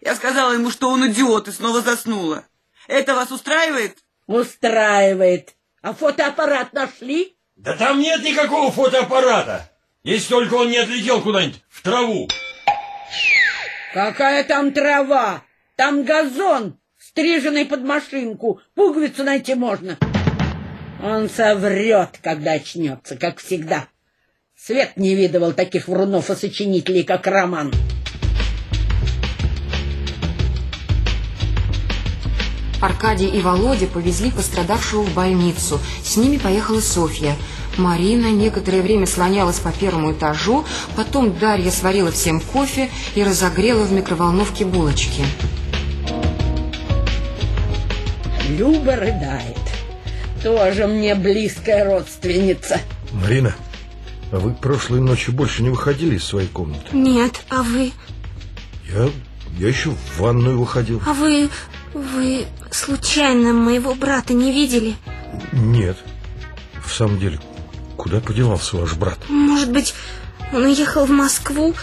Я сказала ему, что он идиот, и снова заснула. Это вас устраивает? Устраивает. А фотоаппарат нашли? Да там нет никакого фотоаппарата. Если только он не отлетел куда-нибудь в траву. Какая там трава? Там газон, стриженный под машинку. Пуговицу найти можно. Он соврет, когда очнется, как всегда. Свет не видывал таких врунов и сочинителей, как Роман. Аркадий и Володя повезли пострадавшего в больницу. С ними поехала Софья. Марина некоторое время слонялась по первому этажу, потом Дарья сварила всем кофе и разогрела в микроволновке булочки. Люба рыдает. Тоже мне близкая родственница. Марина, а вы прошлой ночью больше не выходили из своей комнаты? Нет, а вы? Я, я еще в ванную выходил. А вы, вы случайно моего брата не видели? Нет. В самом деле, куда подевался ваш брат? Может быть, он уехал в Москву?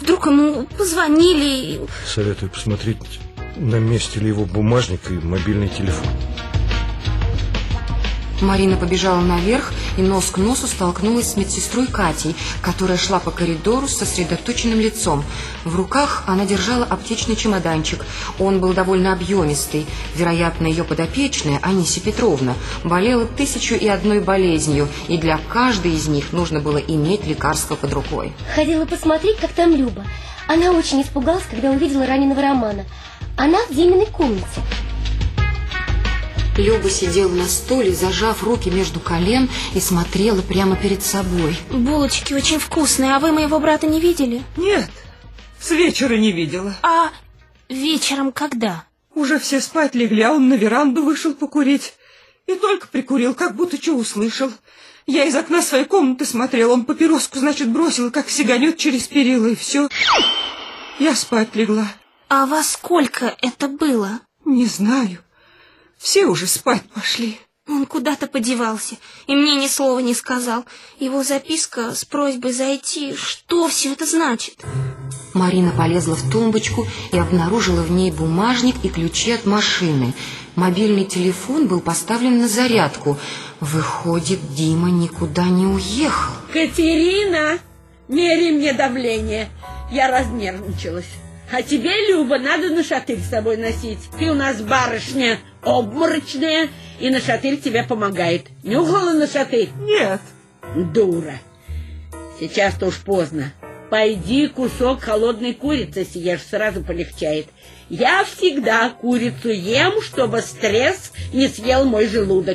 Вдруг ему позвонили? Советую посмотреть, на месте ли его бумажник и мобильный телефон. Марина побежала наверх и нос к носу столкнулась с медсестрой Катей, которая шла по коридору с сосредоточенным лицом. В руках она держала аптечный чемоданчик. Он был довольно объемистый. Вероятно, ее подопечная, Анисия Петровна, болела тысячу и одной болезнью, и для каждой из них нужно было иметь лекарство под рукой. Ходила посмотреть, как там Люба. Она очень испугалась, когда увидела раненого Романа. Она в Диминой комнате. Люба сидела на стуле, зажав руки между колен и смотрела прямо перед собой. Булочки очень вкусные, а вы моего брата не видели? Нет, с вечера не видела. А вечером когда? Уже все спать легли, а он на веранду вышел покурить. И только прикурил, как будто что услышал. Я из окна своей комнаты смотрел, он папироску, значит, бросил, как сиганет через перила, и все. Я спать легла. А во сколько это было? Не знаю. Все уже спать пошли. Он куда-то подевался, и мне ни слова не сказал. Его записка с просьбой зайти, что все это значит? Марина полезла в тумбочку и обнаружила в ней бумажник и ключи от машины. Мобильный телефон был поставлен на зарядку. Выходит, Дима никуда не уехал. Катерина, мери мне давление. Я разнервничалась. А тебе, Люба, надо на шатырь с собой носить. Ты у нас барышня обморочная, и на шатырь тебе помогает. Нюхала на шатырь? Нет. Дура. Сейчас-то уж поздно. Пойди кусок холодной курицы съешь, сразу полегчает. Я всегда курицу ем, чтобы стресс не съел мой желудок.